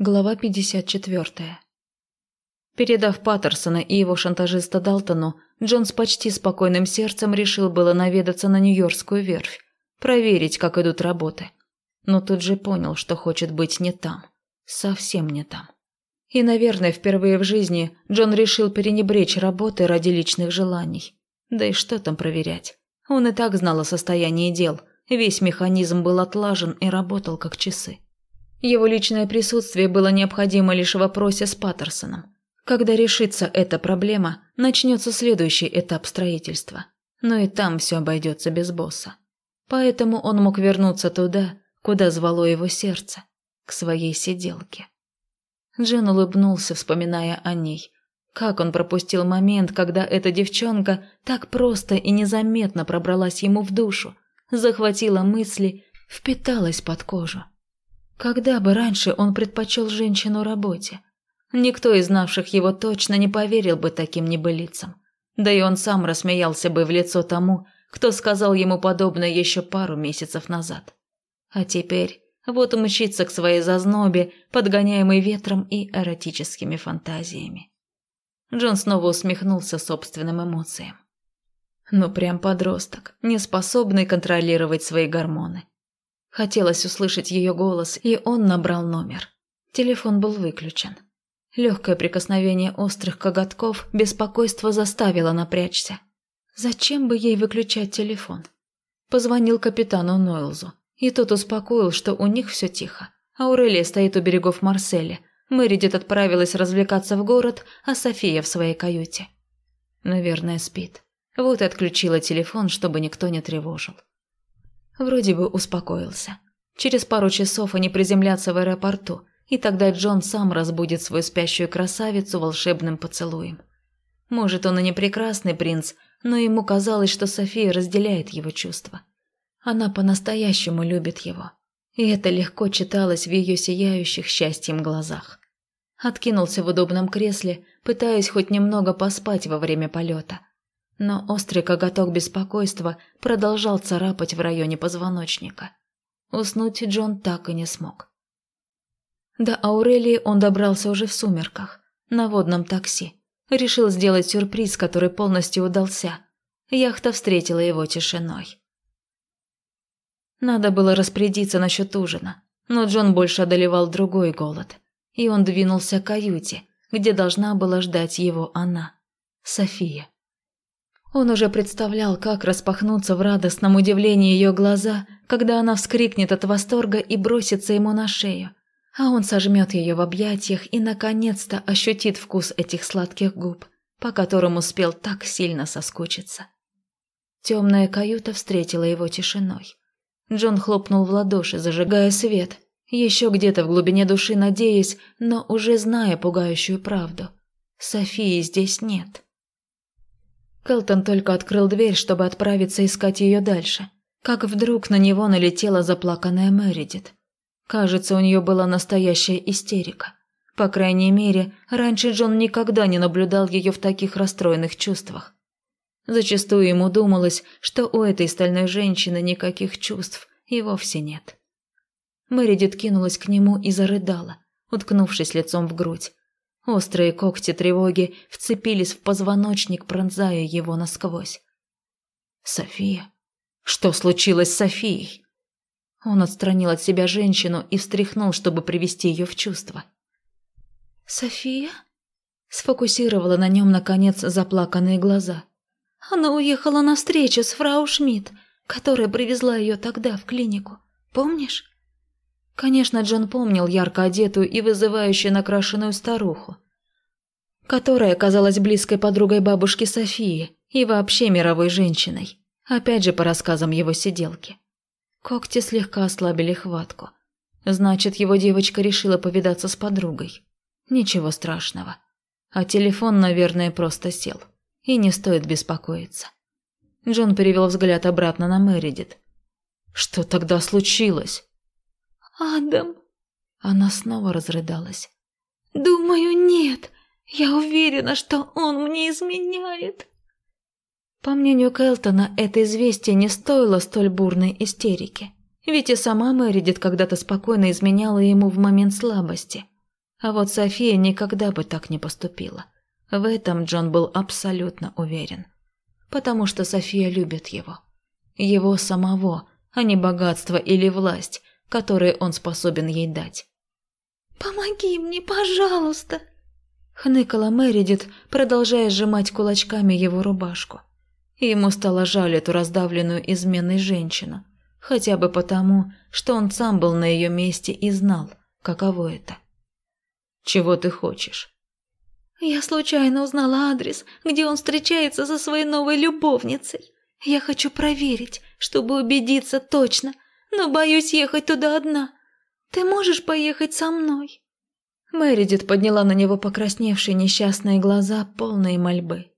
Глава 54. Передав Паттерсона и его шантажиста Далтону, Джон с почти спокойным сердцем решил было наведаться на Нью-Йоркскую верфь, проверить, как идут работы. Но тут же понял, что хочет быть не там. Совсем не там. И, наверное, впервые в жизни Джон решил перенебречь работы ради личных желаний. Да и что там проверять? Он и так знал о состоянии дел. Весь механизм был отлажен и работал как часы. Его личное присутствие было необходимо лишь в вопросе с Паттерсоном. Когда решится эта проблема, начнется следующий этап строительства. Но и там все обойдется без босса. Поэтому он мог вернуться туда, куда звало его сердце, к своей сиделке. Джен улыбнулся, вспоминая о ней. Как он пропустил момент, когда эта девчонка так просто и незаметно пробралась ему в душу, захватила мысли, впиталась под кожу. Когда бы раньше он предпочел женщину работе? Никто из знавших его точно не поверил бы таким небылицам. Да и он сам рассмеялся бы в лицо тому, кто сказал ему подобное еще пару месяцев назад. А теперь вот мчится к своей зазнобе, подгоняемый ветром и эротическими фантазиями. Джон снова усмехнулся собственным эмоциям. Ну прям подросток, не способный контролировать свои гормоны. Хотелось услышать ее голос, и он набрал номер. Телефон был выключен. Легкое прикосновение острых коготков беспокойство заставило напрячься. Зачем бы ей выключать телефон? Позвонил капитану Нойлзу, и тот успокоил, что у них все тихо. Аурелия стоит у берегов Марселя. Мэридит отправилась развлекаться в город, а София в своей каюте. Наверное, спит. Вот и отключила телефон, чтобы никто не тревожил. Вроде бы успокоился. Через пару часов они приземлятся в аэропорту, и тогда Джон сам разбудит свою спящую красавицу волшебным поцелуем. Может, он и не прекрасный принц, но ему казалось, что София разделяет его чувства. Она по-настоящему любит его. И это легко читалось в ее сияющих счастьем глазах. Откинулся в удобном кресле, пытаясь хоть немного поспать во время полета. Но острый коготок беспокойства продолжал царапать в районе позвоночника. Уснуть Джон так и не смог. До Аурелии он добрался уже в сумерках, на водном такси. Решил сделать сюрприз, который полностью удался. Яхта встретила его тишиной. Надо было распорядиться насчет ужина, но Джон больше одолевал другой голод. И он двинулся к каюте, где должна была ждать его она, София. Он уже представлял, как распахнутся в радостном удивлении ее глаза, когда она вскрикнет от восторга и бросится ему на шею, а он сожмет ее в объятиях и, наконец-то, ощутит вкус этих сладких губ, по которым успел так сильно соскучиться. Темная каюта встретила его тишиной. Джон хлопнул в ладоши, зажигая свет, еще где-то в глубине души надеясь, но уже зная пугающую правду. Софии здесь нет. Келтон только открыл дверь, чтобы отправиться искать ее дальше. Как вдруг на него налетела заплаканная Мэридит. Кажется, у нее была настоящая истерика. По крайней мере, раньше Джон никогда не наблюдал ее в таких расстроенных чувствах. Зачастую ему думалось, что у этой стальной женщины никаких чувств и вовсе нет. Мэридит кинулась к нему и зарыдала, уткнувшись лицом в грудь. Острые когти тревоги вцепились в позвоночник, пронзая его насквозь. «София? Что случилось с Софией?» Он отстранил от себя женщину и встряхнул, чтобы привести ее в чувство. «София?» Сфокусировала на нем, наконец, заплаканные глаза. «Она уехала на встречу с фрау Шмидт, которая привезла ее тогда в клинику. Помнишь?» Конечно, Джон помнил ярко одетую и вызывающую накрашенную старуху, которая оказалась близкой подругой бабушки Софии и вообще мировой женщиной, опять же по рассказам его сиделки. Когти слегка ослабили хватку. Значит, его девочка решила повидаться с подругой. Ничего страшного. А телефон, наверное, просто сел. И не стоит беспокоиться. Джон перевел взгляд обратно на Мэридит. «Что тогда случилось?» Адам!» Она снова разрыдалась. «Думаю, нет. Я уверена, что он мне изменяет». По мнению Келтона, это известие не стоило столь бурной истерики. Ведь и сама Мэридит когда-то спокойно изменяла ему в момент слабости. А вот София никогда бы так не поступила. В этом Джон был абсолютно уверен. Потому что София любит его. Его самого, а не богатство или власть, которые он способен ей дать. «Помоги мне, пожалуйста!» Хныкала Мэридит, продолжая сжимать кулачками его рубашку. Ему стало жаль эту раздавленную изменной женщину, хотя бы потому, что он сам был на ее месте и знал, каково это. «Чего ты хочешь?» «Я случайно узнала адрес, где он встречается со своей новой любовницей. Я хочу проверить, чтобы убедиться точно, но боюсь ехать туда одна. Ты можешь поехать со мной?» Мэридит подняла на него покрасневшие несчастные глаза, полные мольбы.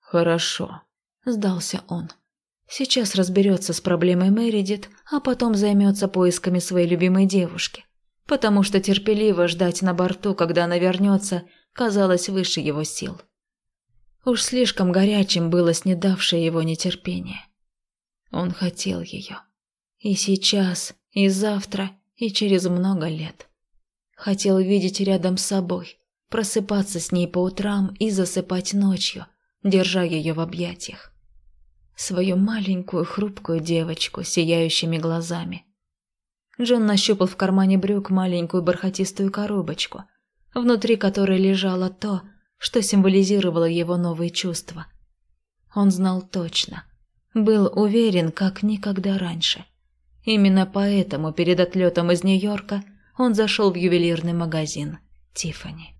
«Хорошо», – сдался он. «Сейчас разберется с проблемой Мэридит, а потом займется поисками своей любимой девушки, потому что терпеливо ждать на борту, когда она вернется, казалось выше его сил. Уж слишком горячим было снедавшее его нетерпение. Он хотел ее. И сейчас, и завтра, и через много лет. Хотел видеть рядом с собой, просыпаться с ней по утрам и засыпать ночью, держа ее в объятиях. Свою маленькую хрупкую девочку с сияющими глазами. Джон нащупал в кармане брюк маленькую бархатистую коробочку, внутри которой лежало то, что символизировало его новые чувства. Он знал точно, был уверен, как никогда раньше. Именно поэтому перед отлетом из Нью-Йорка – он зашел в ювелирный магазин Тиффани.